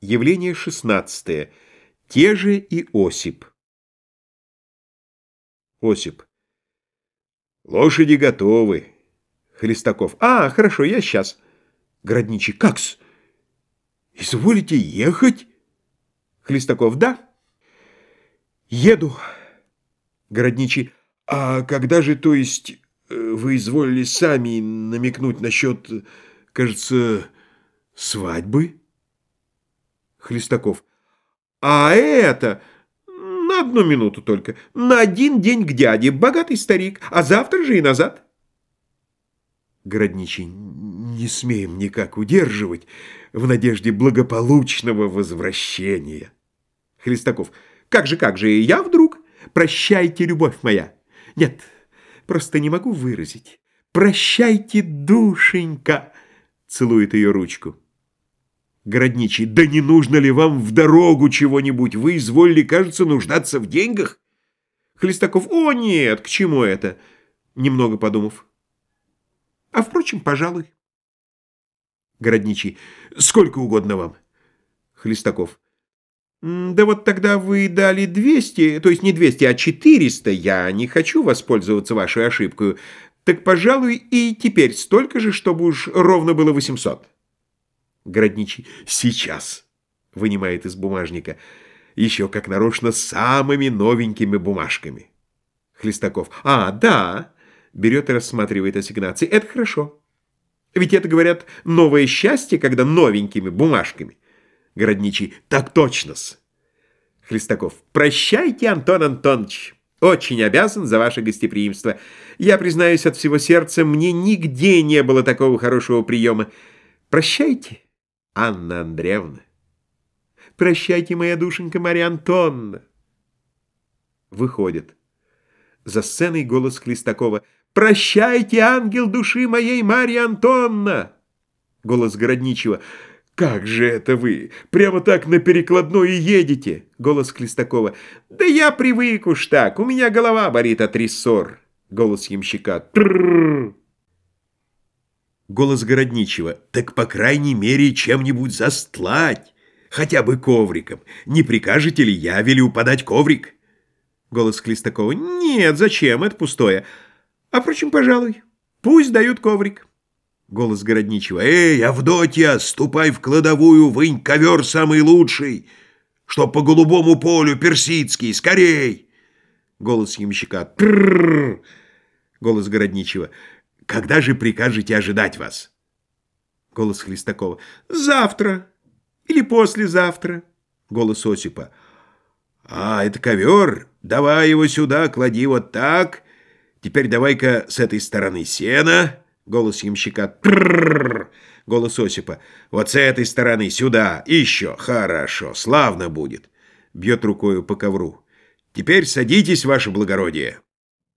Явление шестнадцатое. Те же и Осип. Осип. Лошади готовы. Хлестаков. А, хорошо, я сейчас. Городничий. Как-с? Изволите ехать? Хлестаков. Да. Еду. Городничий. А когда же, то есть, э, вы изволили сами намекнуть насчет, кажется, свадьбы? Хлестаков. А это... На одну минуту только. На один день к дяде. Богатый старик. А завтра же и назад. Городничий. Не смеем никак удерживать в надежде благополучного возвращения. Хлестаков. Как же, как же, я вдруг? Прощайте, любовь моя. Нет, просто не могу выразить. Прощайте, душенька. Целует ее ручку. Городничий, да не нужно ли вам в дорогу чего-нибудь? Вы изволили, кажется, нуждаться в деньгах? Хлестаков, о нет, к чему это? Немного подумав. А впрочем, пожалуй. Городничий, сколько угодно вам. Хлестаков, да вот тогда вы дали 200, то есть не 200, а 400. Я не хочу воспользоваться вашей ошибкой. Так, пожалуй, и теперь столько же, чтобы уж ровно было 800. Городничий. «Сейчас!» — вынимает из бумажника. Еще как нарочно самыми новенькими бумажками. Хлестаков. «А, да!» — берет и рассматривает ассигнации. «Это хорошо. Ведь это, говорят, новое счастье, когда новенькими бумажками». Городничий. «Так точно-с!» Хлестаков. «Прощайте, Антон Антонович!» Очень обязан за ваше гостеприимство. Я признаюсь от всего сердца, мне нигде не было такого хорошего приема. Прощайте. Анна Андреевна. Прощайте, моя душенька Марья Антонна. Выходит. За сценой голос Хлестакова. «Прощайте, ангел души моей Марья Антонна!» Голос Городничего. «Как же это вы? Прямо так на перекладной и едете?» Голос Хлестакова. «Да я привык уж так, у меня голова болит от рессор». Голос Ямщика. «Тррррр!» Голос Городничего. «Так, по крайней мере, чем-нибудь застлать, хотя бы ковриком. Не прикажете ли я велю подать коврик?» Голос Хлестакова. «Нет, зачем? Это пустое. А, впрочем, пожалуй, пусть дают коврик». Голос Городничего. «Эй, Авдотья, ступай в кладовую, вынь ковер самый лучший, что по голубому полю персидский, скорей!» Голос Ямщика. Голос Городничего. Когда же прикажете ожидать вас? Голос Хлестакова. Завтра или послезавтра. Голос Осипа. А, это ковер? Давай его сюда, клади вот так. Теперь давай-ка с этой стороны сена. Голос ямщика. Тррррр. Голос Осипа. Вот с этой стороны сюда. Еще. Хорошо. Славно будет. Бьет рукою по ковру. Теперь садитесь, ваше благородие.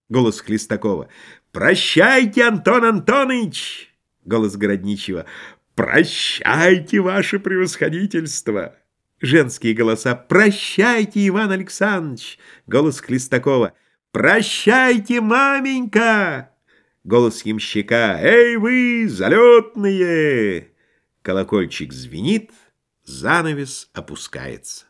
Голос Хлестакова. «Прощайте, Антон Антонович!» Голос Городничего. «Прощайте, ваше превосходительство!» Женские голоса. «Прощайте, Иван Александрович!» Голос Хлестакова. «Прощайте, маменька!» Голос ямщика. «Эй вы, залетные!» Колокольчик звенит, занавес опускается.